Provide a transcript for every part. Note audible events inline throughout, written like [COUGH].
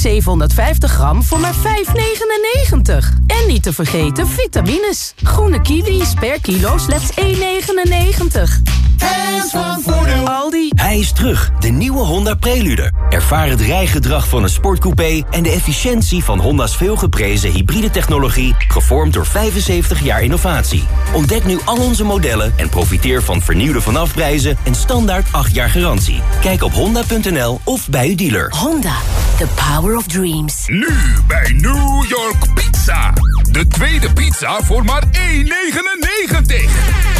750 gram voor maar 5,99. En niet te vergeten vitamines. Groene kiwis per kilo slechts 1,99. Hands van Voordeel. Aldi. Hij is terug, de nieuwe Honda Prelude. Ervaar het rijgedrag van een sportcoupé... en de efficiëntie van Honda's veelgeprezen hybride technologie... gevormd door 75 jaar innovatie. Ontdek nu al onze modellen en profiteer van vernieuwde vanafprijzen... en standaard 8 jaar garantie. Kijk op honda.nl of bij uw dealer. Honda, the power of dreams. Nu bij New York Pizza. De tweede pizza voor maar 1,99.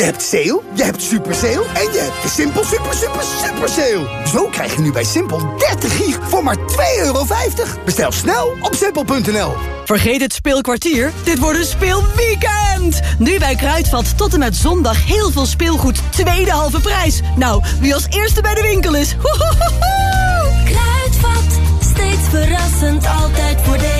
Je hebt sale, je hebt super sale en je hebt de Simpel super super super sale. Zo krijg je nu bij Simpel 30 gig voor maar 2,50 euro. Bestel snel op simpel.nl. Vergeet het speelkwartier, dit wordt een speelweekend! Nu bij Kruidvat tot en met zondag heel veel speelgoed tweede halve prijs. Nou, wie als eerste bij de winkel is. Kruidvat, steeds verrassend, altijd voordelig.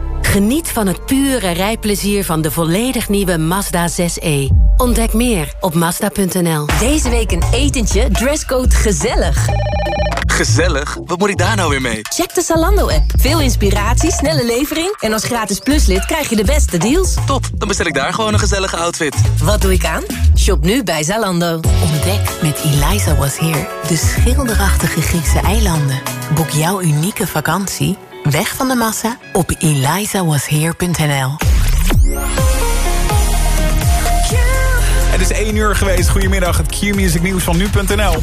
Geniet van het pure rijplezier van de volledig nieuwe Mazda 6e. Ontdek meer op Mazda.nl. Deze week een etentje, dresscode gezellig. Gezellig? Wat moet ik daar nou weer mee? Check de Zalando-app. Veel inspiratie, snelle levering... en als gratis pluslid krijg je de beste deals. Top, dan bestel ik daar gewoon een gezellige outfit. Wat doe ik aan? Shop nu bij Zalando. Ontdek met Eliza Was Here de schilderachtige Griekse eilanden. Boek jouw unieke vakantie, weg van de massa, op elizawasheer.nl. Het is 1 uur geweest. Goedemiddag, het Q-music nieuws van nu.nl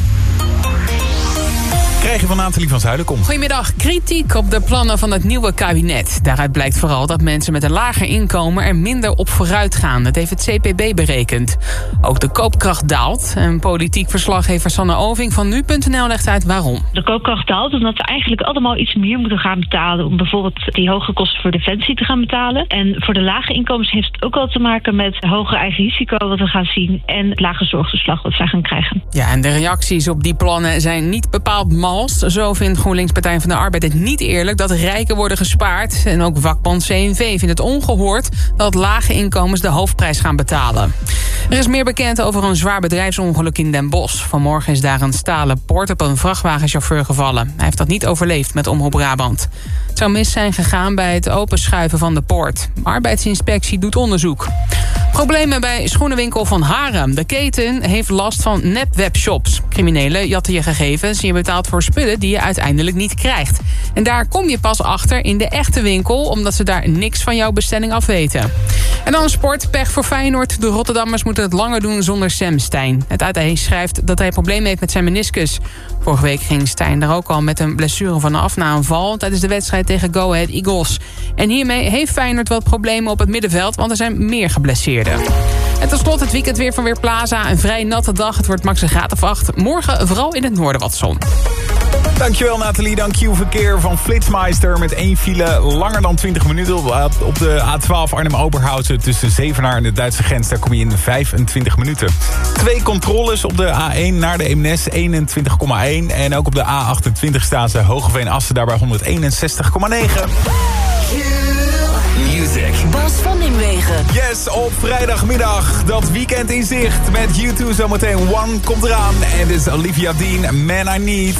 krijg je van Nathalie van Zuilenkom. Goedemiddag. Kritiek op de plannen van het nieuwe kabinet. Daaruit blijkt vooral dat mensen met een lager inkomen er minder op vooruit gaan. Dat heeft het CPB berekend. Ook de koopkracht daalt. En politiek verslaggever Sanne Oving van Nu.nl legt uit waarom. De koopkracht daalt omdat we eigenlijk allemaal iets meer moeten gaan betalen... om bijvoorbeeld die hoge kosten voor defensie te gaan betalen. En voor de lage inkomens heeft het ook wel te maken met hoger eigen risico wat we gaan zien... en het lage zorgtoeslag wat zij gaan krijgen. Ja, en de reacties op die plannen zijn niet bepaald mal zo vindt GroenLinks Partij van de Arbeid het niet eerlijk dat rijken worden gespaard. En ook vakbond CNV vindt het ongehoord dat lage inkomens de hoofdprijs gaan betalen. Er is meer bekend over een zwaar bedrijfsongeluk in Den Bosch. Vanmorgen is daar een stalen poort op een vrachtwagenchauffeur gevallen. Hij heeft dat niet overleefd met Omroep Brabant. Zou mis zijn gegaan bij het openschuiven van de poort. Arbeidsinspectie doet onderzoek. Problemen bij schoenenwinkel van Harem. De keten heeft last van nepwebshops. Criminelen jatten je gegevens en je betaalt voor spullen die je uiteindelijk niet krijgt. En daar kom je pas achter in de echte winkel... omdat ze daar niks van jouw bestelling afweten. En dan sport, pech voor Feyenoord. De Rotterdammers moeten het langer doen zonder Sam Stein. Het AD schrijft dat hij problemen heeft met zijn meniscus. Vorige week ging Stein er ook al met een blessure van af na een val... tijdens de wedstrijd tegen Go Ahead Eagles. En hiermee heeft Feyenoord wat problemen op het middenveld... want er zijn meer geblesseerden. En tot slot het weekend weer van Weerplaza. Een vrij natte dag. Het wordt max een graad of 8. Morgen vooral in het noorden wat zon. Dankjewel Nathalie, dank je verkeer van Flitsmeister... met één file langer dan 20 minuten op de A12 Arnhem-Oberhausen... tussen Zevenaar en de Duitse grens. Daar kom je in 25 minuten. Twee controles op de A1 naar de Eemnes, 21,1. En ook op de A28 staan ze Hogeveen-Assen, daarbij 161,9. Yes, op vrijdagmiddag. Dat weekend in zicht. Met U2 zometeen. One komt eraan. En dit is Olivia Dean, Man I Need.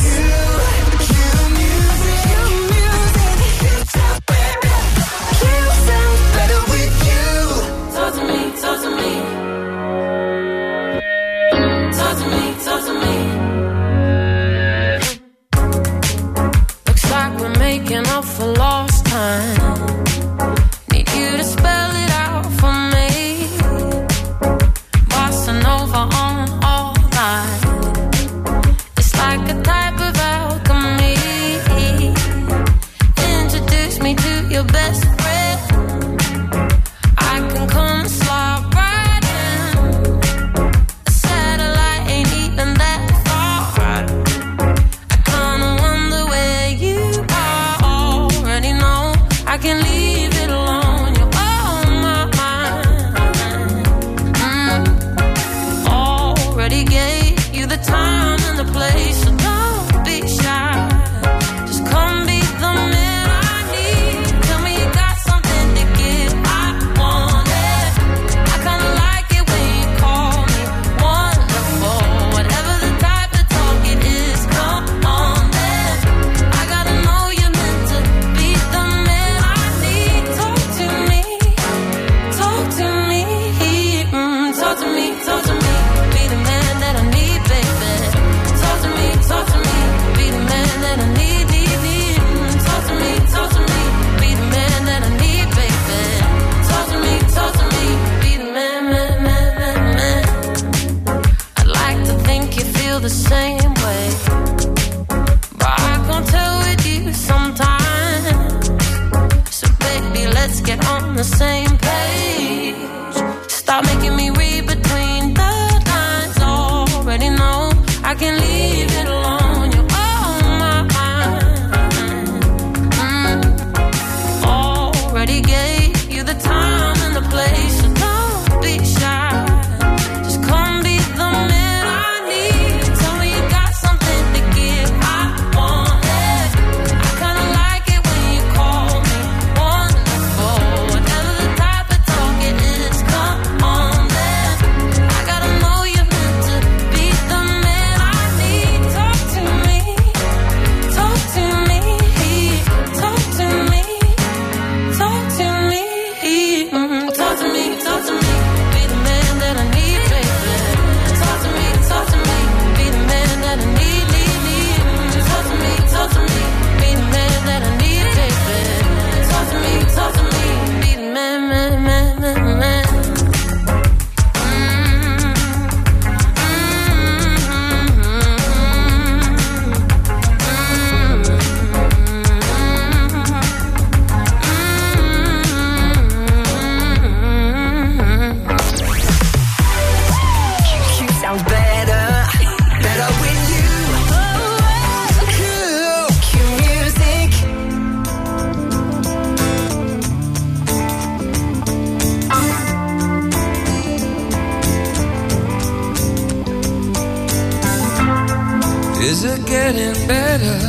Getting better?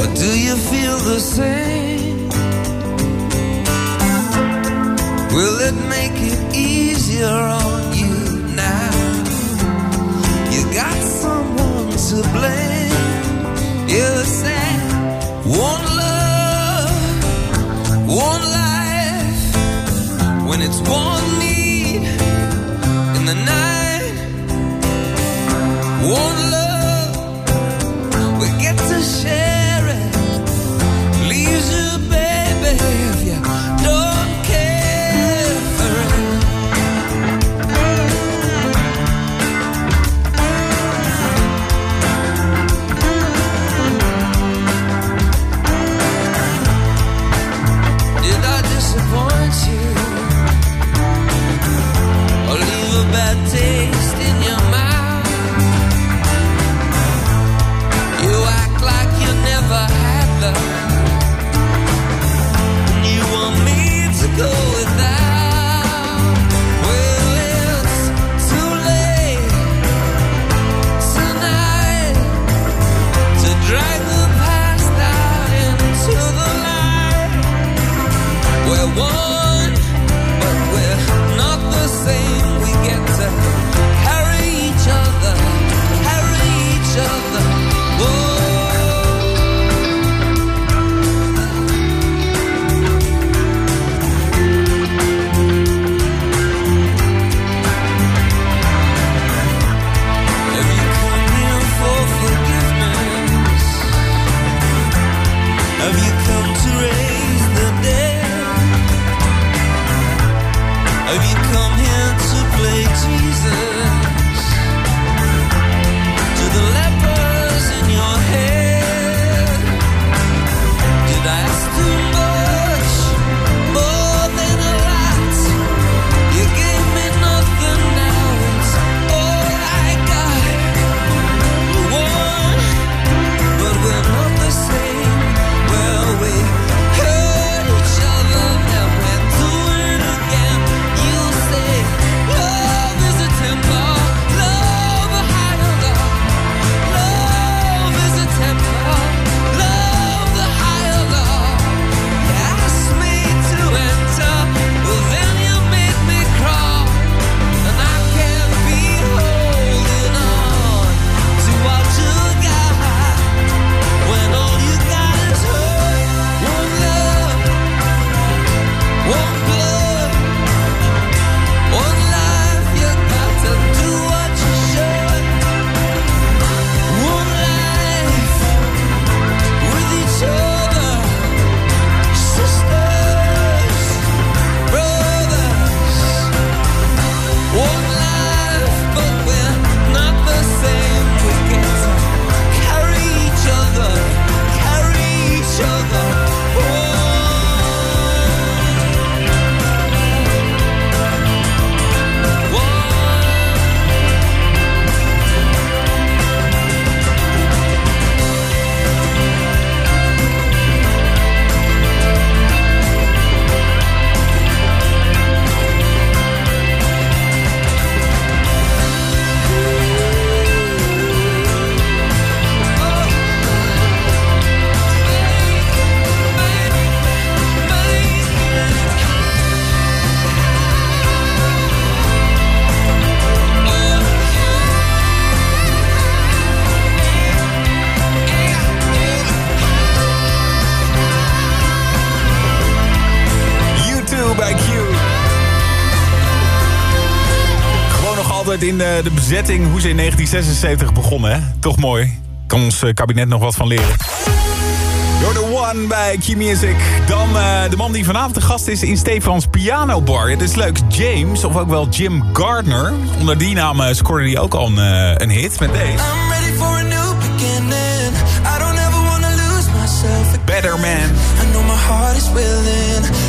Or do you feel the same? Zetting hoe ze in 1976 begonnen. Hè? Toch mooi. Kan ons eh, kabinet nog wat van leren. You're the One bij Q-Music. Dan eh, de man die vanavond de gast is in Stefans Piano Bar. Het is leuk, James, of ook wel Jim Gardner. Onder die naam uh, scoorde hij ook al een, een hit met deze. Better man. I know my heart is willing.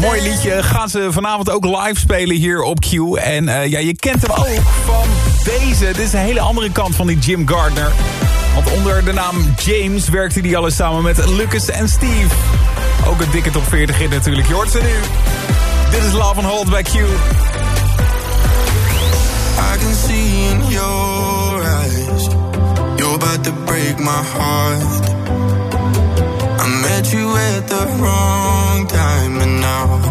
Mooi liedje. Gaan ze vanavond ook live spelen hier op Q. En eh, ja, je kent hem ook van deze. Dit is een hele andere kant van die Jim Gardner. Want onder de naam James werkte hij al eens samen met Lucas en Steve. Ook een dikke top 40 in natuurlijk. Je hoort ze nu. Dit is Love and Hold bij Q. I can see in your eyes You're about to break my heart you at the wrong time and now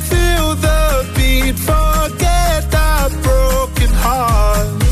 feel the beat, forget that broken heart.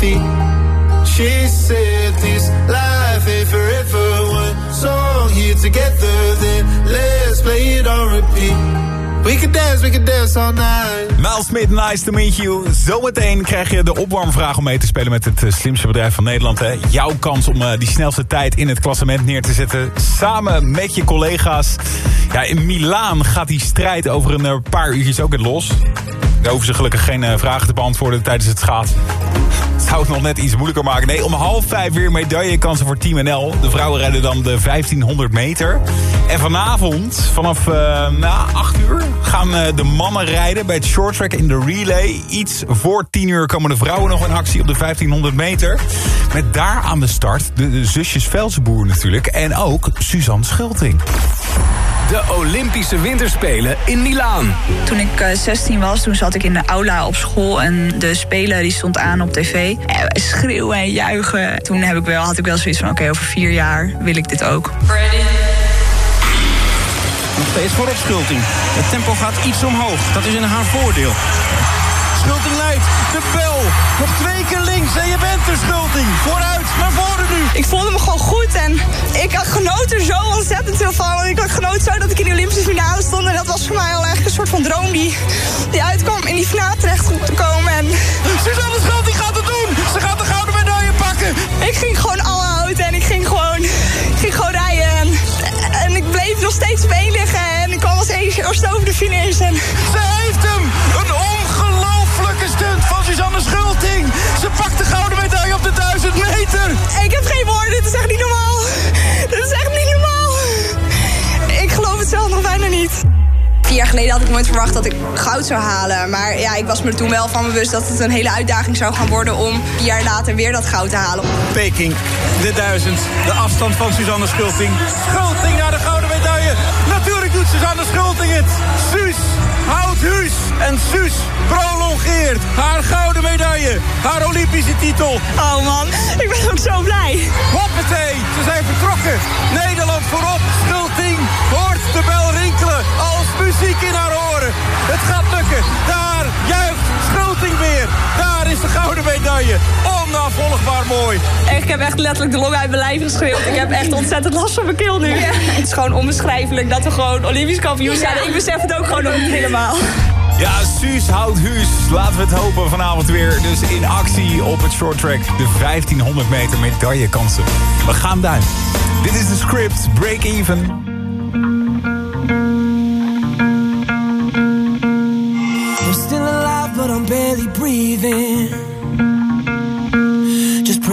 Feet. She said this life here together, then let's play it repeat. We can dance, we can dance all night. Miles Smith, nice to meet you. Zometeen krijg je de opwarmvraag om mee te spelen met het eh, slimste bedrijf van Nederland. Hè. Jouw kans om eh, die snelste tijd in het klassement neer te zetten. Samen met je collega's. Ja, in Milaan gaat die strijd over een eh, paar uurtjes ook weer los. Daar ze gelukkig geen eh, vragen te beantwoorden tijdens het schaatsen. Het zou het nog net iets moeilijker maken. Nee, om half vijf weer medaillekansen voor Team NL. De vrouwen rijden dan de 1500 meter. En vanavond, vanaf uh, na 8 uur, gaan uh, de mannen rijden bij het shorttrack in de relay. Iets voor 10 uur komen de vrouwen nog in actie op de 1500 meter. Met daar aan de start de, de zusjes Velsenboer natuurlijk. En ook Suzanne Schulting. De Olympische Winterspelen in Milaan. Toen ik uh, 16 was, toen zat ik in de aula op school en de spelen die stond aan op tv. En wij schreeuwen en juichen. Toen heb ik wel, had ik wel zoiets van, oké, okay, over vier jaar wil ik dit ook. Ready? Nog steeds voorop Schulting. Het tempo gaat iets omhoog. Dat is in haar voordeel. Schulting. De bel. Nog twee keer links en je bent er, Schulting. Vooruit, naar voren nu. Ik voelde me gewoon goed en ik genoot er zo ontzettend veel van. Want ik genoot zo dat ik in de Olympische finale stond. En dat was voor mij al eigenlijk een soort van droom die, die uitkwam in die finale terecht te komen. En... Suzanne Schulting gaat het doen. Ze gaat de gouden medaille pakken. Ik ging gewoon alle houden en ik ging gewoon, ik ging gewoon rijden. En, en ik bleef nog steeds op één liggen. En ik kwam als eerste over de finish. En... Ze heeft hem! Een van Suzanne Schulting. Ze pakt de gouden medaille op de 1000 meter. Ik heb geen woorden, dit is echt niet normaal. Dit is echt niet normaal. Ik geloof het zelf nog bijna niet. Vier jaar geleden had ik nooit verwacht dat ik goud zou halen. Maar ja, ik was me toen wel van bewust dat het een hele uitdaging zou gaan worden... om vier jaar later weer dat goud te halen. Peking, de 1000, de afstand van Suzanne Schulting. Schulting naar de gouden medaille. Natuurlijk doet Suzanne Schulting het. Suus houdt Huus. En Suus prolongeert haar gouden medaille. Haar Olympische titel. Oh man, ik ben ook zo blij. Hoppatee, ze zijn vertrokken. Nederland voorop. Schulting hoort de bel rinkelen. Mooi. Ik heb echt letterlijk de long uit mijn lijf geschreeuwd. Ik heb echt ontzettend last van mijn keel nu. Ja. Het is gewoon onbeschrijfelijk dat we gewoon Olympisch kampioen zijn. Ja. Ik besef het ook gewoon nog niet helemaal. Ja, Suus houdt Huus. Laten we het hopen vanavond weer. Dus in actie op het short track. De 1500 meter medaillekansen. We gaan duim. Dit is de script. Break even. I'm still alive, but I'm barely breathing.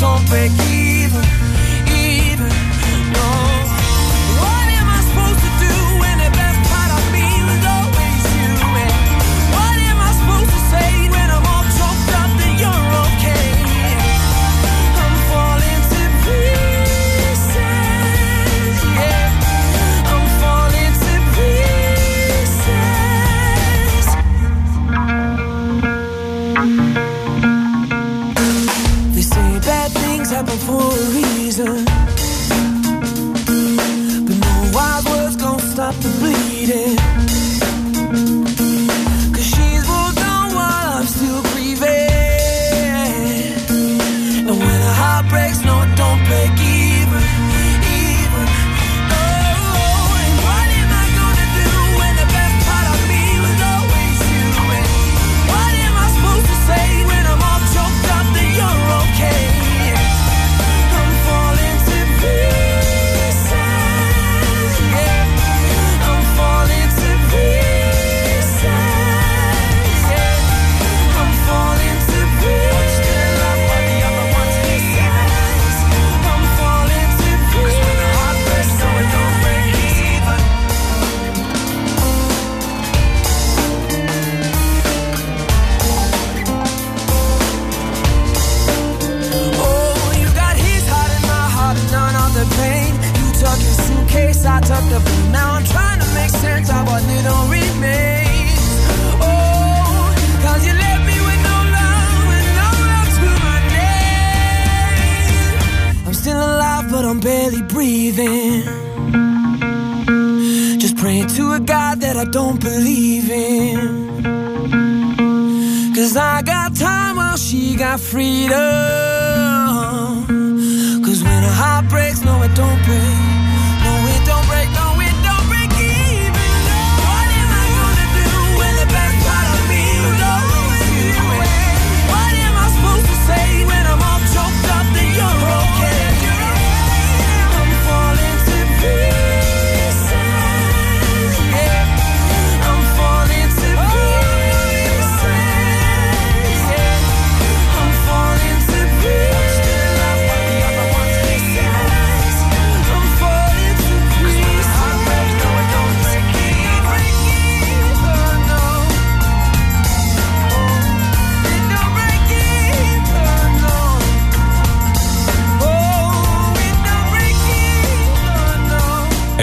compre qui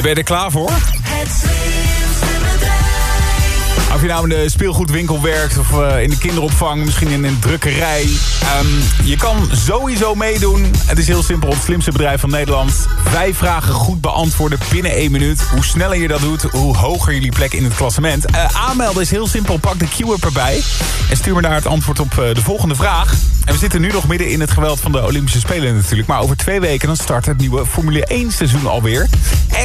ben je er klaar voor? Je nou in de speelgoedwinkel werkt of eh, in de kinderopvang, misschien in een drukkerij. Ehm, je kan sowieso meedoen. Het is heel simpel, het slimste bedrijf van Nederland. Vijf vragen goed beantwoorden binnen één minuut. Hoe sneller je dat doet, hoe hoger jullie plek in het klassement. Eh, aanmelden is heel simpel, pak de Q-up erbij. En stuur me daar het antwoord op eh, de volgende vraag. En we zitten nu nog midden in het geweld van de Olympische Spelen natuurlijk. Maar over twee weken dan start het nieuwe Formule 1 seizoen alweer.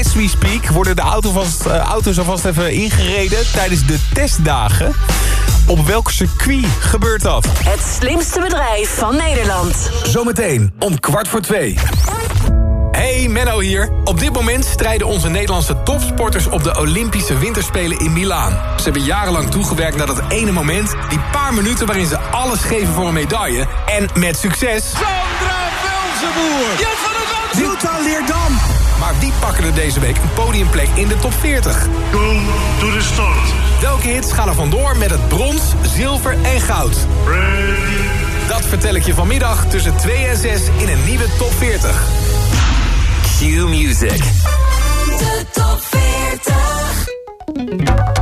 As we speak worden de auto auto's alvast even ingereden tijdens de testdagen. Op welk circuit gebeurt dat? Het slimste bedrijf van Nederland. Zometeen om kwart voor twee. Hey, Menno hier. Op dit moment strijden onze Nederlandse topsporters op de Olympische Winterspelen in Milaan. Ze hebben jarenlang toegewerkt naar dat ene moment, die paar minuten waarin ze alles geven voor een medaille. En met succes... Sandra Velzenboer. Jan van Wand. Jutta Leerdam. Maar wie pakken er deze week een podiumplek in de top 40? Go to the start. Welke hits gaan er vandoor met het brons, zilver en goud? Dat vertel ik je vanmiddag tussen 2 en 6 in een nieuwe top 40. Q Music. De top 40.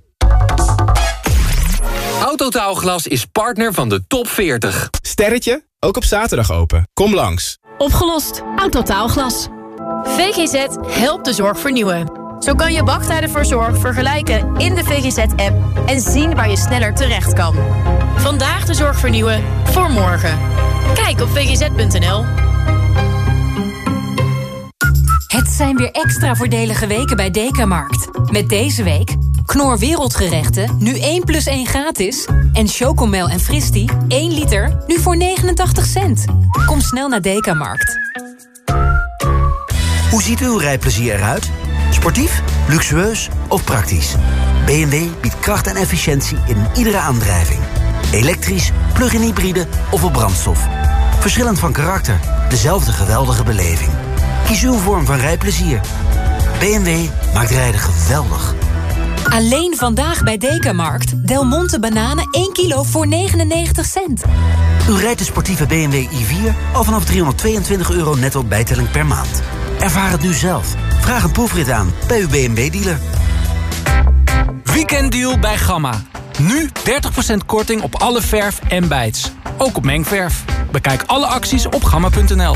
Autotaalglas is partner van de top 40. Sterretje, ook op zaterdag open. Kom langs. Opgelost. Autotaalglas. VGZ helpt de zorg vernieuwen. Zo kan je wachttijden voor zorg vergelijken in de VGZ-app... en zien waar je sneller terecht kan. Vandaag de zorg vernieuwen, voor morgen. Kijk op vgz.nl. Het zijn weer extra voordelige weken bij Dekamarkt. Met deze week Knor Wereldgerechten, nu 1 plus 1 gratis. En Chocomel en Fristi, 1 liter, nu voor 89 cent. Kom snel naar Dekamarkt. Hoe ziet uw rijplezier eruit? Sportief, luxueus of praktisch? BMW biedt kracht en efficiëntie in iedere aandrijving. Elektrisch, plug-in hybride of op brandstof. Verschillend van karakter, dezelfde geweldige beleving. Kies uw vorm van rijplezier. BMW maakt rijden geweldig. Alleen vandaag bij Dekamarkt. Del Monte bananen 1 kilo voor 99 cent. U rijdt de sportieve BMW i4 al vanaf 322 euro netto bijtelling per maand. Ervaar het nu zelf. Vraag een proefrit aan bij uw BMW-dealer. Weekenddeal bij Gamma. Nu 30% korting op alle verf en bijts. Ook op mengverf. Bekijk alle acties op gamma.nl.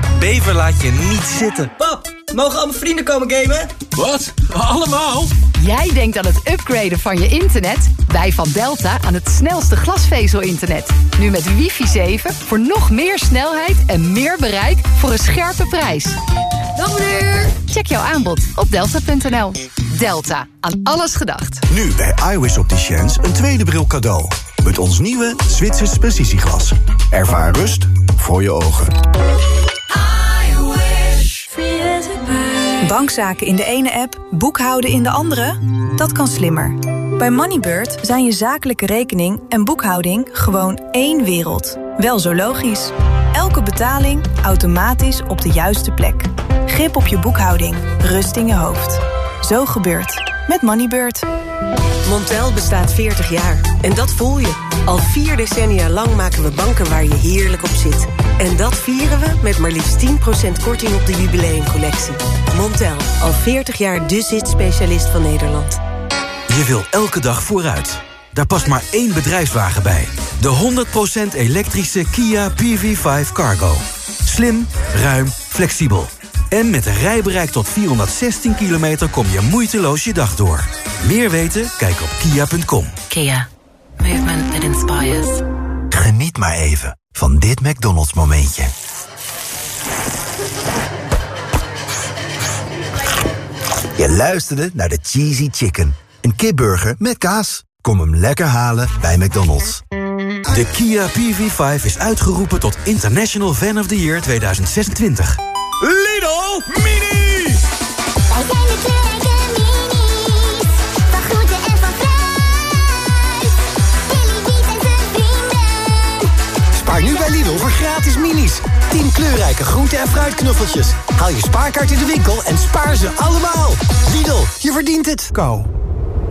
Bever laat je niet zitten. Pap, mogen al mijn vrienden komen gamen? Wat? Allemaal? Jij denkt aan het upgraden van je internet? Wij van Delta aan het snelste glasvezel-internet. Nu met wifi 7 voor nog meer snelheid en meer bereik voor een scherpe prijs. Dag meneer! Check jouw aanbod op delta.nl. Delta, aan alles gedacht. Nu bij iWis Opticians een tweede bril cadeau. Met ons nieuwe Zwitsers precisieglas. Ervaar rust voor je ogen. Bankzaken in de ene app, boekhouden in de andere? Dat kan slimmer. Bij Moneybird zijn je zakelijke rekening en boekhouding gewoon één wereld. Wel zo logisch. Elke betaling automatisch op de juiste plek. Grip op je boekhouding, rust in je hoofd. Zo gebeurt met Moneybird. Montel bestaat 40 jaar. En dat voel je. Al vier decennia lang maken we banken waar je heerlijk op zit. En dat vieren we met maar liefst 10% korting op de jubileumcollectie. Montel, al 40 jaar de zit-specialist van Nederland. Je wil elke dag vooruit. Daar past maar één bedrijfswagen bij. De 100% elektrische Kia PV5 Cargo. Slim, ruim, flexibel. En met een rijbereik tot 416 kilometer kom je moeiteloos je dag door. Meer weten? Kijk op kia.com. Kia. Movement that inspires. Geniet maar even van dit McDonald's momentje. Je luisterde naar de Cheesy Chicken. Een kipburger met kaas. Kom hem lekker halen bij McDonald's. De Kia PV5 is uitgeroepen tot International Fan of the Year 2026. Lidl Mini! Wij zijn de kleurrijke minis. Van groente en van fruit. Billy en zijn vrienden. Spaar nu bij Lidl voor gratis minis. 10 kleurrijke groente- en fruitknuffeltjes. Haal je spaarkaart in de winkel en spaar ze allemaal. Lidl, je verdient het. Kou.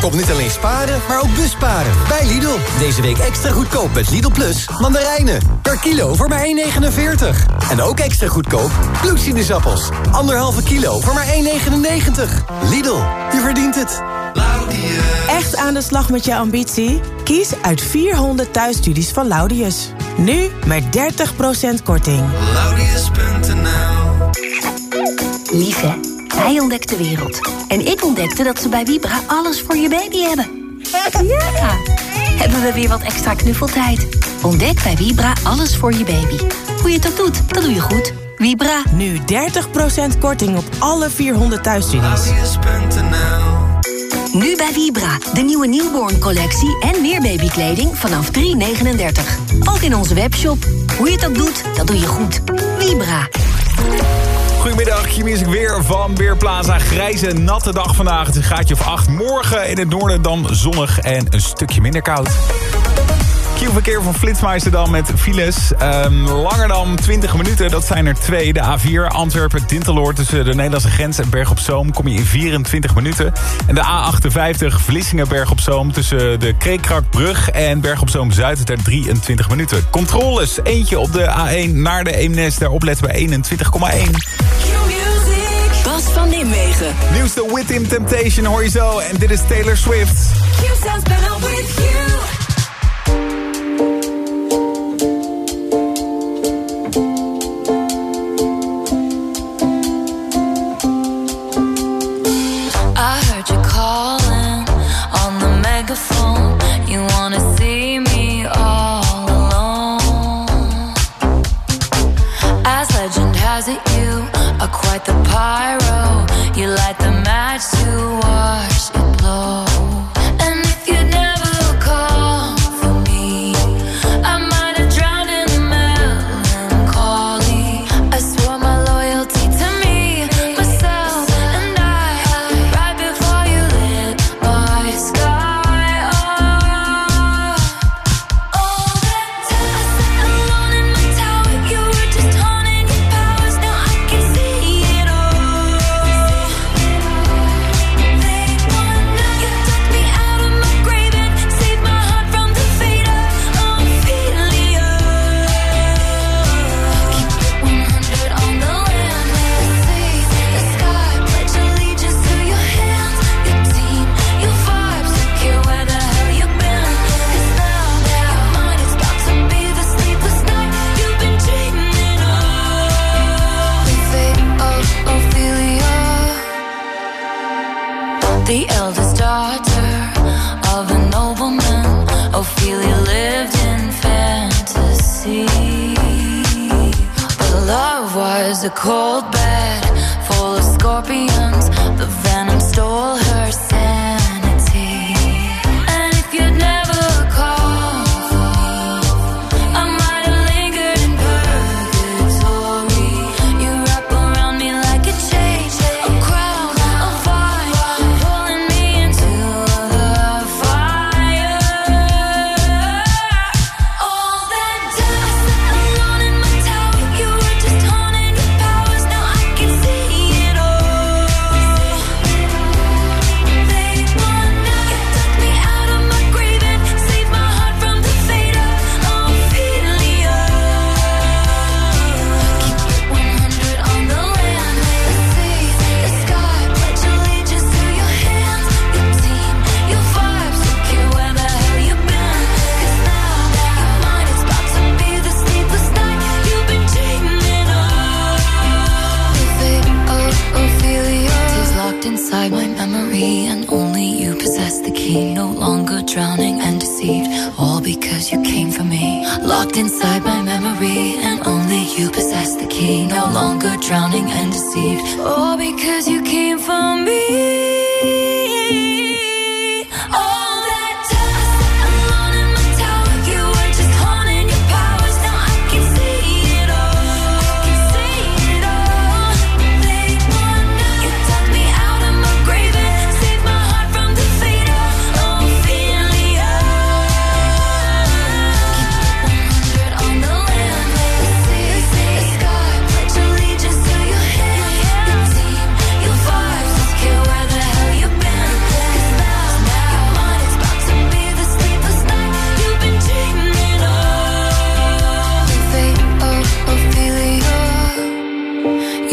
Kom niet alleen sparen, maar ook busparen. Bij Lidl. Deze week extra goedkoop met Lidl Plus mandarijnen. Per kilo voor maar 1,49. En ook extra goedkoop bloedsinusappels. Anderhalve kilo voor maar 1,99. Lidl, je verdient het. Echt aan de slag met je ambitie? Kies uit 400 thuisstudies van Laudius. Nu met 30% korting. Lieve, hij ontdekt de wereld. En ik ontdekte dat ze bij Vibra alles voor je baby hebben. Ja! Hebben we weer wat extra knuffeltijd. Ontdek bij Vibra alles voor je baby. Hoe je het ook doet, dat doe je goed. Vibra. Nu 30% korting op alle 400 thuisstudies. Nu bij Vibra, de nieuwe newborn collectie en meer babykleding vanaf 3,39. Ook in onze webshop. Hoe je het ook doet, dat doe je goed. Vibra. Goedemiddag, je music weer van Weerplaza. Grijze, natte dag vandaag. Het is een gaatje of 8. Morgen in het noorden dan zonnig en een stukje minder koud. Q-verkeer van Flitsmeister dan met files. Ehm, langer dan 20 minuten, dat zijn er twee. De A4 Antwerpen-Dinteloord tussen de Nederlandse grens en Berg op Zoom... kom je in 24 minuten. En de A58 Vlissingen-Berg op Zoom tussen de Kreekrakbrug en Berg op Zoom-Zuid... ter 23 minuten. Controles, eentje op de A1 naar de Eemnes, daar opletten bij 21,1. Bas van Nimwegen. Nieuwste With Him Temptation hoor je zo. En dit is Taylor Swift. You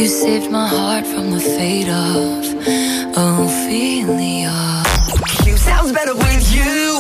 You saved my heart from the fate of Ophelia. Q sounds better with you.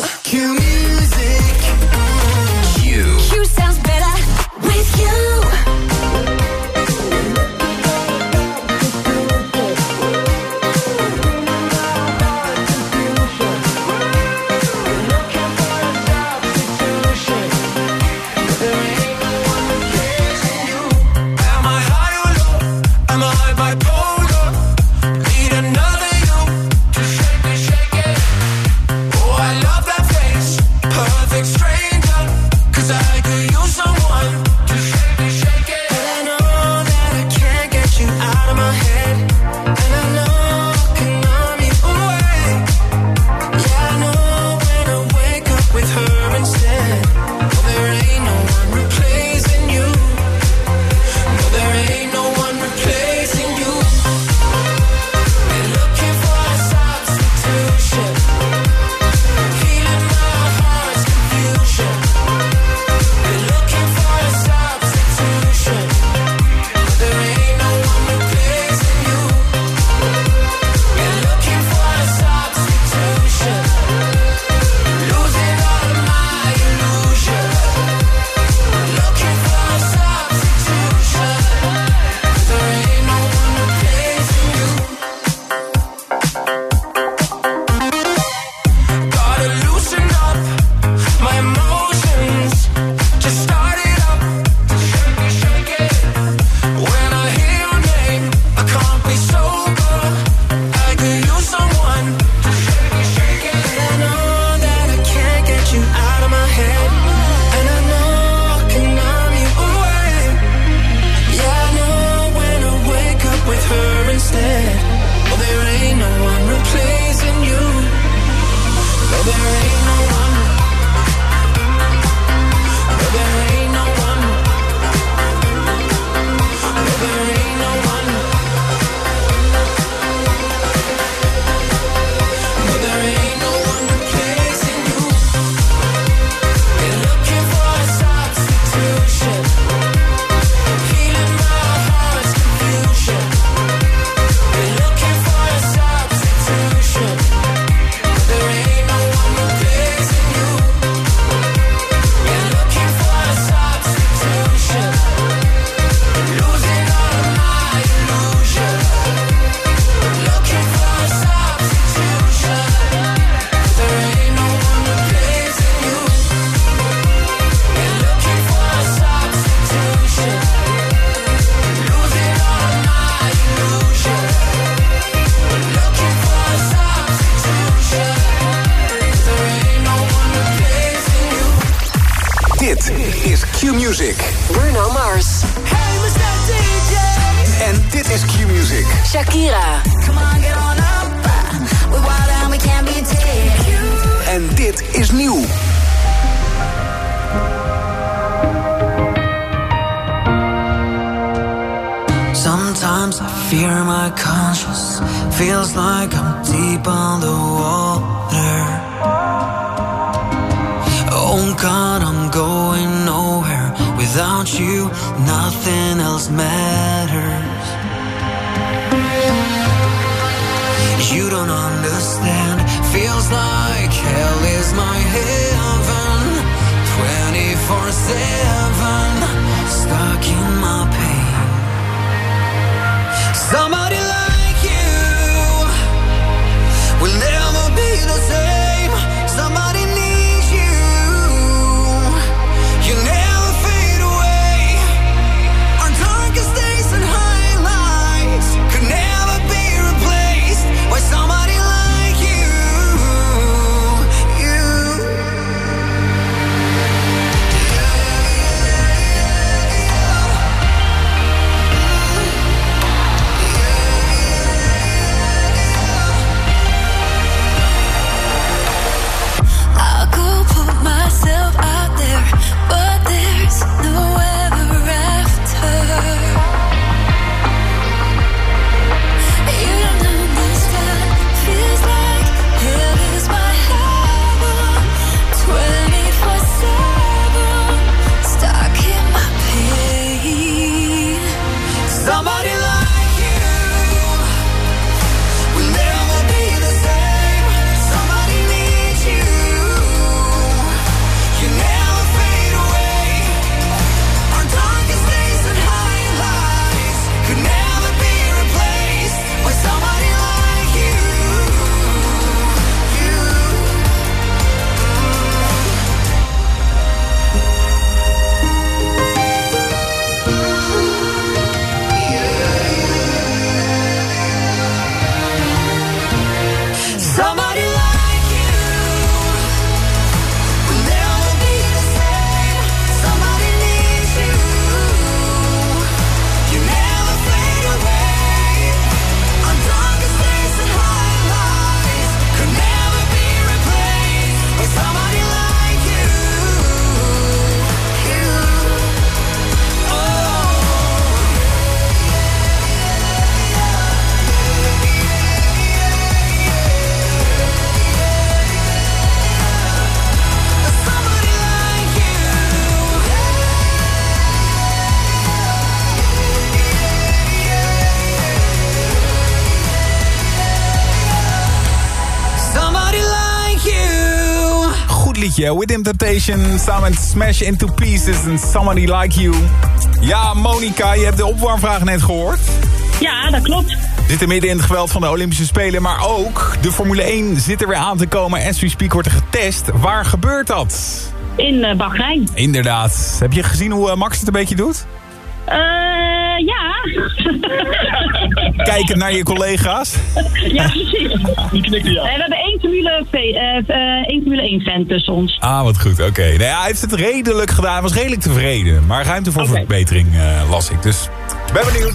With Temptation, samen met Smash Into Pieces en Somebody Like You. Ja, Monica, je hebt de opwarmvraag net gehoord. Ja, dat klopt. Zitten midden in het geweld van de Olympische Spelen, maar ook de Formule 1 zit er weer aan te komen. As we speak wordt er getest. Waar gebeurt dat? In eh, Bahrein. Inderdaad. Heb je gezien hoe eh, Max het een beetje doet? Eh, ja. [LAUGHS] Kijken naar je collega's. [LAUGHS] ja, precies. Die knikken ja. Eh, we hebben één Formule, V- eh, eh, één Formule 1 fan tussen ons. Ah, wat goed. Oké. Nou ja, hij heeft het redelijk gedaan. Hij was redelijk tevreden. Maar ruimte voor verbetering eh, las ik. Dus ik ben benieuwd.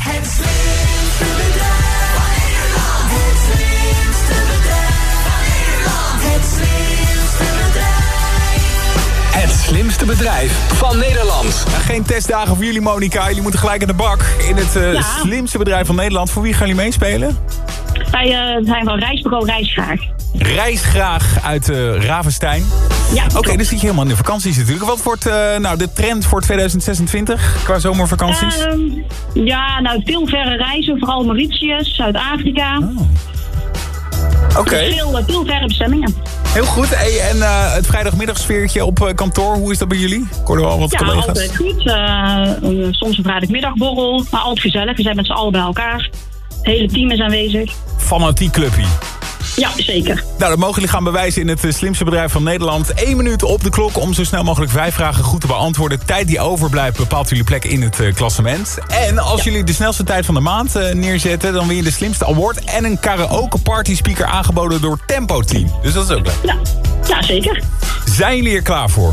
Slimste bedrijf van Nederland. Geen testdagen voor jullie, Monica. Jullie moeten gelijk aan de bak. In het eh, Ja. slimste bedrijf van Nederland. Voor wie gaan jullie meespelen? Wij eh, zijn van Reisbureau Reisgraag. Reis graag uit eh, Ravenstein. Ja, Oké, dus zit je helemaal in de vakanties natuurlijk. Wat wordt eh, nou, de trend voor 2026 qua zomervakanties? Ehm, ja, nou, veel verre reizen. Vooral Mauritius, Zuid-Afrika. Oké. Veel, eh, veel verre bestemmingen. Heel goed. Hey, en eh, het vrijdagmiddagsfeertje op eh, kantoor, hoe is dat bij jullie? Ik hoorde wel wat ja, collega's. altijd goed. Soms een vrijdagmiddagborrel. Maar altijd gezellig. We zijn met z'n allen bij elkaar. Het hele team is aanwezig. Fanatiek clubje. Ja, zeker. Nou, dat mogen jullie gaan bewijzen in het eh, slimste bedrijf van Nederland. Eén minuut op de klok om zo snel mogelijk vijf vragen goed te beantwoorden. Tijd die overblijft bepaalt jullie plek in het eh, klassement. En als jullie de snelste tijd van de maand eh, neerzetten... dan win je de slimste award en een karaoke party speaker aangeboden door Tempo Team. Dus dat is ook leuk. Ja, ja zeker. Zijn jullie er klaar voor?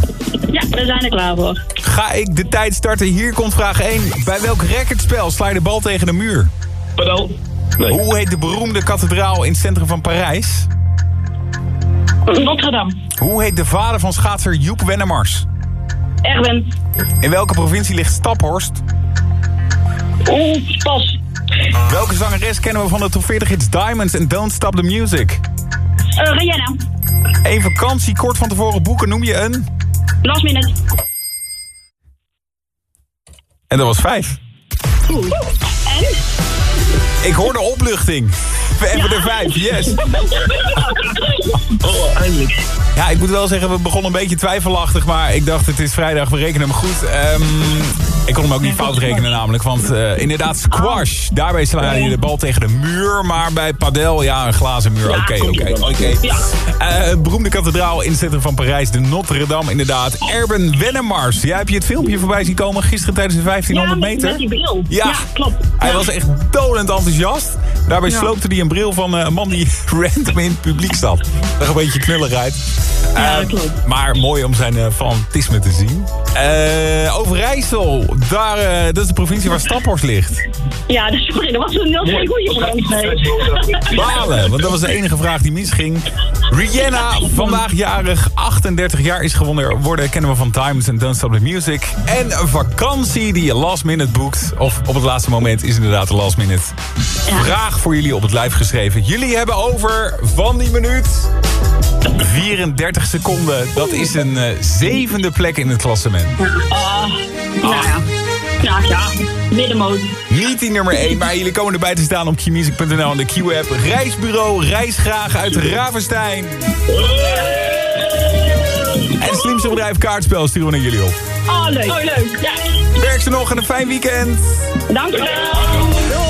Ja, we zijn er klaar voor. Ga ik de tijd starten? Hier komt vraag 1. Bij welk recordspel sla je de bal tegen de muur? Padel. Hoe heet de beroemde kathedraal in het centrum van Parijs? Notre Dame. Hoe heet de vader van schaatser Joep Wennemars? Erwin. In welke provincie ligt Staphorst? Oeh, pas. Welke zangeres kennen we van de top 40 hits Diamonds en Don't Stop the Music? Uh, Rihanna. Een vakantie kort van tevoren boeken noem je een... Last minute. En dat was vijf. Oeh. Ik hoorde opluchting. We hebben er vijf, yes. Oh, eindelijk. Ja, ik moet wel zeggen, we begonnen een beetje twijfelachtig, maar ik dacht het is vrijdag, we rekenen hem goed. Ehm, ik kon hem ook niet fout rekenen namelijk, want eh, inderdaad squash. Daarbij sla je de bal tegen de muur, maar bij padel, ja, een glazen muur. Oké, oké. Eh, beroemde kathedraal in het centrum van Parijs, de Notre Dame inderdaad. Erben Wennemars, jij heb je het filmpje voorbij zien komen gisteren tijdens de 1500 Ja, met- meter? met die bril. Ja, Ja, klopt. Hij was echt dolend enthousiast. Daarbij sloopte hij een bril van eh, een man die [LAUGHS] random in het publiek zat. Dat is een beetje knullig uit. Ja, Eh, klopt. Maar mooi om zijn eh, fanatisme te zien. Eh Overijssel, daar, eh, dat is de provincie waar Staphorst ligt. Ja, dus sorry, dat was een heel goede vraag. Balen, want dat was de enige vraag die misging. Rihanna, vandaag jarig, 38 jaar is gewonnen worden. Kennen we van Times en Don't Stop the Music. En een vakantie die je last minute boekt. Of op het laatste moment is inderdaad de last minute. Vraag voor jullie op het lijf geschreven. Jullie hebben over van die minuut 34 seconden. Dat is een eh, zevende plek in het klassement. Ah, nou ja. Ja, ja. Middenmoot. Niet die nummer 1, maar jullie komen erbij te staan op qmusic.nl en de Q-app. Reisbureau Reis Graag uit Ravenstein. En het slimste bedrijf kaartspel sturen we naar jullie op. Oh, leuk. Oh, leuk. Ja. Werk ze nog en een fijn weekend. Dank je wel.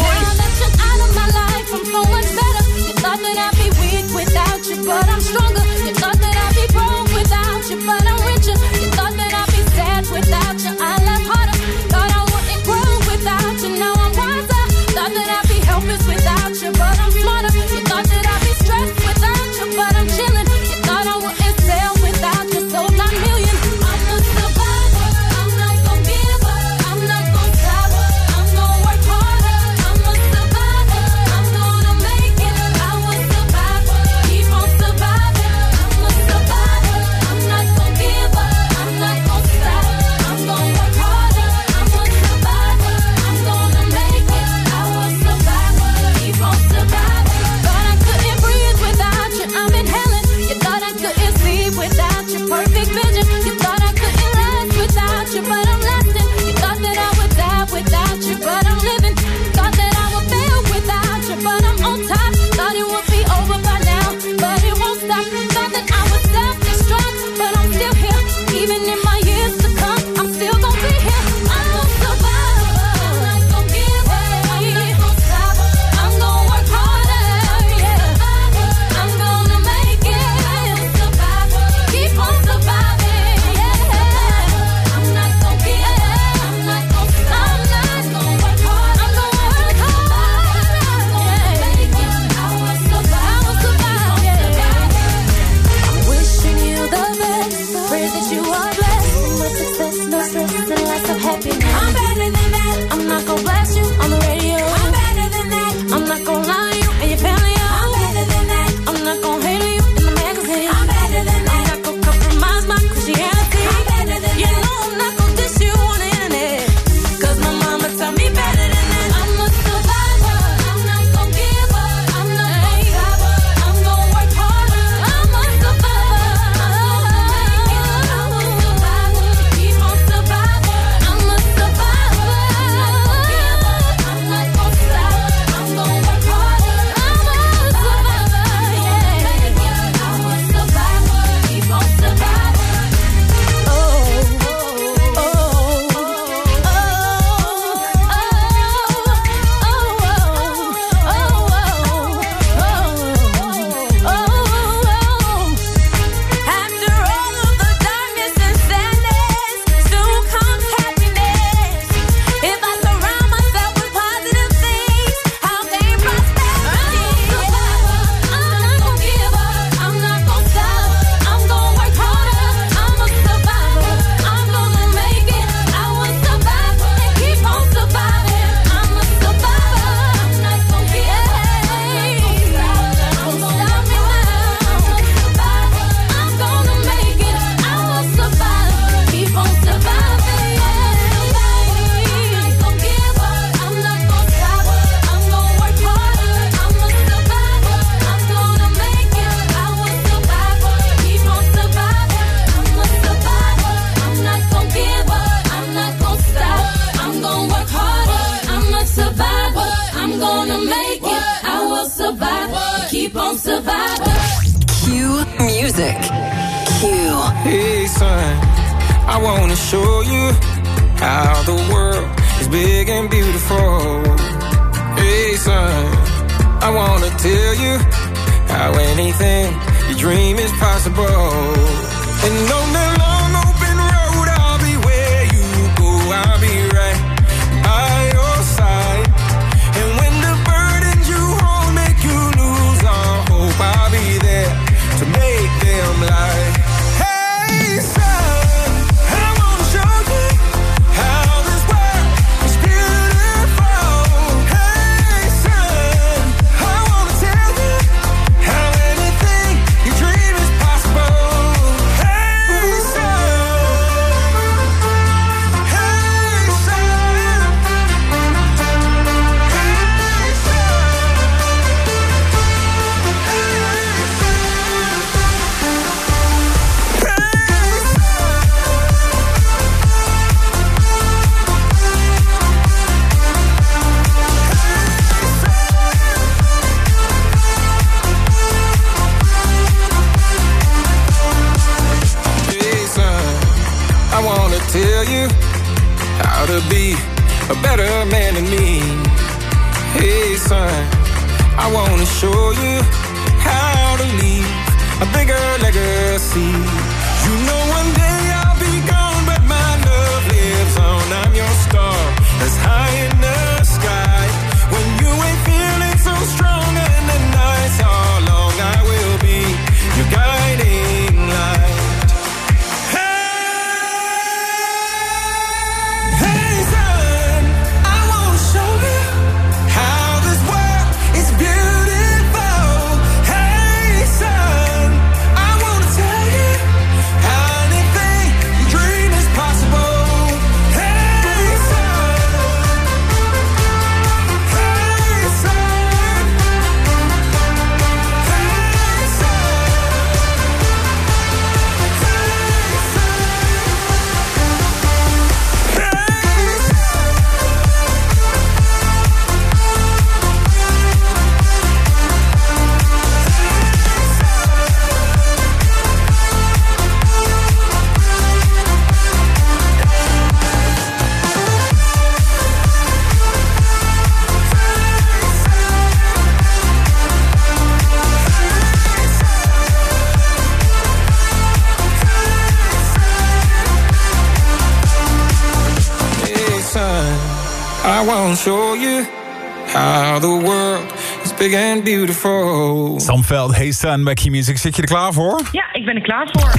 Beautiful. Sam Veld, Hey Sun, bij Key Music. Zit je er klaar voor? Ja, ik ben er klaar voor.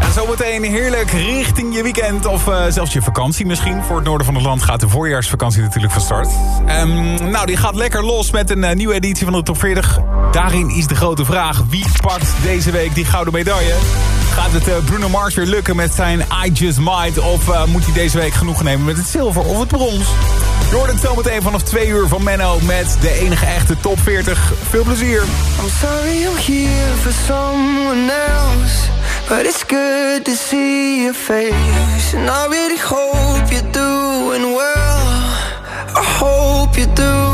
En zometeen heerlijk richting je weekend of eh, zelfs je vakantie misschien. Voor het noorden van het land gaat de voorjaarsvakantie natuurlijk van start. Ehm, nou, die gaat lekker los met een eh, nieuwe editie van de Top 40. Daarin is de grote vraag, wie pakt deze week die gouden medaille? Gaat het eh, Bruno Mars weer lukken met zijn I Just Might? Of moet hij deze week genoegen nemen met het zilver of het brons? Je hoort het zometeen vanaf twee uur van Menno met de enige echte Top 40. Veel plezier! I'm sorry I'm here for someone else, but it's good to see your face. And I really hope you're doing well. I hope you're doing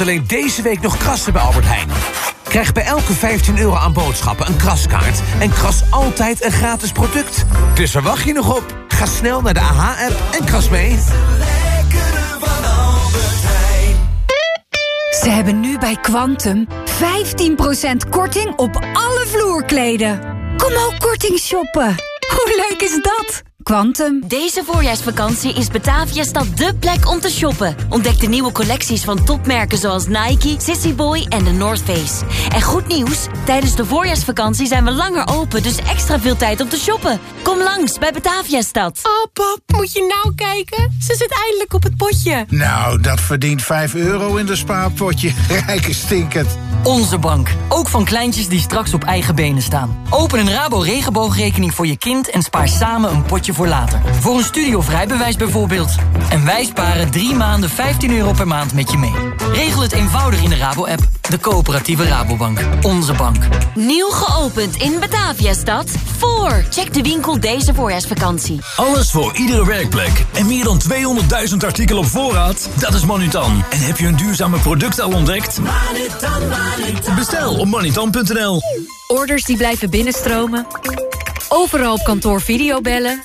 Alleen deze week nog krassen bij Albert Heijn. Krijg bij elke 15 euro aan boodschappen een kraskaart... en kras altijd een gratis product. Dus waar wacht je nog op? Ga snel naar de AH-app en kras mee. Ze hebben nu bij Quantum 15% korting op alle vloerkleden. Kom ook korting shoppen. Hoe leuk is dat? Quantum. Deze voorjaarsvakantie is Bataviastad dé plek om te shoppen. Ontdek de nieuwe collecties van topmerken zoals Nike, Sissy Boy en The North Face. En goed nieuws, tijdens de voorjaarsvakantie zijn we langer open, dus extra veel tijd om te shoppen. Kom langs bij Bataviastad. Oh pap, moet je nou kijken? Ze zit eindelijk op het potje. Nou, dat verdient 5 euro in de spaarpotje. [LAUGHS] Rijke stinkend. Onze bank. Ook van kleintjes die straks op eigen benen staan. Open een Rabo regenboogrekening voor je kind en spaar samen een potje voor later. Voor een studio vrijbewijs bijvoorbeeld. En wij sparen drie maanden 15 euro per maand met je mee. Regel het eenvoudig in de Rabo-app. De coöperatieve Rabobank. Onze bank. Nieuw geopend in Bataviastad. Voor. Check de winkel deze voorjaarsvakantie. Alles voor iedere werkplek. En meer dan 200.000 artikelen op voorraad? Dat is Manutan. En heb je een duurzame product al ontdekt? Bestel op manutan.nl. Orders die blijven binnenstromen. Overal op kantoor videobellen.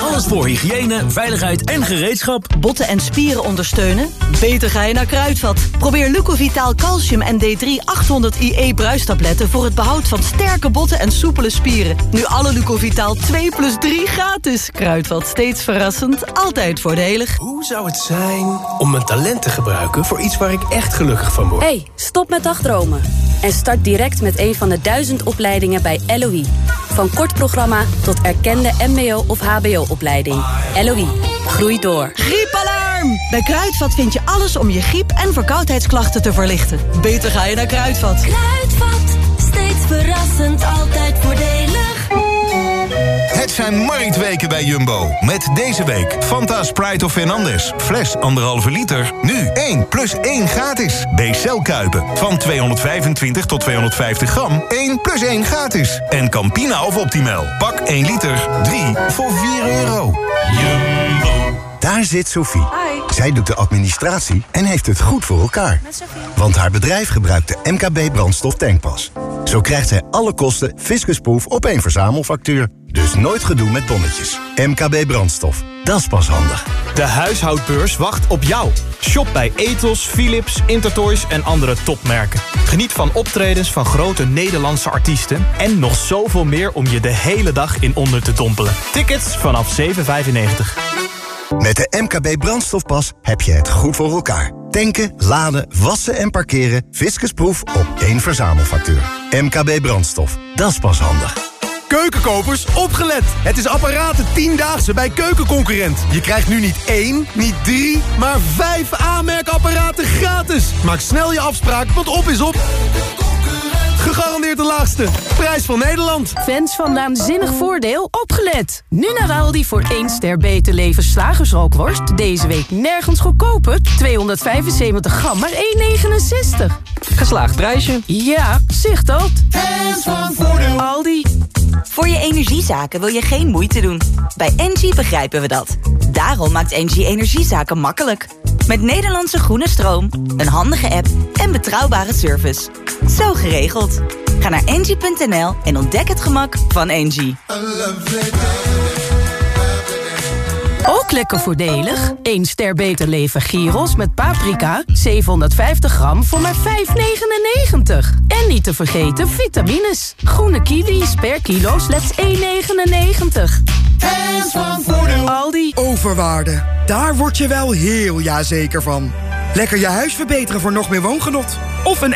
Alles voor hygiëne, veiligheid en gereedschap. Botten en spieren ondersteunen? Beter ga je naar Kruidvat. Probeer Lucovitaal Calcium en D3 800 IE bruistabletten... voor het behoud van sterke botten en soepele spieren. Nu alle Lucovitaal 2 plus 3 gratis. Kruidvat, steeds verrassend, altijd voordelig. Hoe zou het zijn om mijn talent te gebruiken... voor iets waar ik echt gelukkig van word? hey, stop met dagdromen. En start direct met een van de duizend opleidingen bij LOE. Van kort programma tot erkende mbo- of hbo-opleiding. LOE, groei door. Griepalarm! Bij Kruidvat vind je alles om je griep- en verkoudheidsklachten te verlichten. Beter ga je naar Kruidvat. Kruidvat, steeds verrassend, altijd voordelig. Het zijn marktweken bij Jumbo. Met deze week Fanta Sprite of Fernandez. Fles 1,5 liter. Nu 1 plus 1 gratis. B-cel Kuipen. Van 225 tot 250 gram. 1 plus 1 gratis. En Campina of Optimal. Pak 1 liter. 3 voor 4 euro. Jumbo. Daar zit Sophie. Zij doet de administratie en heeft het goed voor elkaar. Want haar bedrijf gebruikt de MKB brandstof tankpas. Zo krijgt zij alle kosten fiscusproof op één verzamelfactuur. Dus nooit gedoe met bonnetjes. MKB brandstof. Dat is pas handig. De huishoudbeurs wacht op jou. Shop bij Ethos, Philips, Intertoys en andere topmerken. Geniet van optredens van grote Nederlandse artiesten... en nog zoveel meer om je de hele dag in onder te dompelen. Tickets vanaf 7,95. Met de MKB brandstofpas heb je het goed voor elkaar. Tanken, laden, wassen en parkeren. Fiscusproef op één verzamelfactuur. MKB brandstof. Dat is pas handig. Keukenkopers, opgelet! Het is apparaten 10-daagse bij Keukenconcurrent. Je krijgt nu niet één, niet drie, maar vijf aanmerkapparaten gratis. Maak snel je afspraak, want op is op. Gegarandeerd de laagste. Prijs van Nederland. Fans van Naanzinnig Voordeel, opgelet! Nu naar Aldi voor 1 ster beter leven slagersrookworst. Deze week nergens goedkoper. 275 gram, maar 1,69. Geslaagd prijsje. Ja, zicht dat. Fans van Voordeel. Aldi. Voor je energiezaken wil je geen moeite doen. Bij Engie begrijpen we dat. Daarom maakt Engie energiezaken makkelijk. Met Nederlandse groene stroom, een handige app en betrouwbare service. Zo geregeld. Ga naar engie.nl en ontdek het gemak van Engie. Ook lekker voordelig. 1 ster beter leven gyros met paprika. 750 gram voor maar 5,99. En niet te vergeten vitamines. Groene kiwis per kilo slechts 1,99. Hands van Voordeel. Aldi. Overwaarde. Daar word je wel heel jazeker van. Lekker je huis verbeteren voor nog meer woongenot. Of een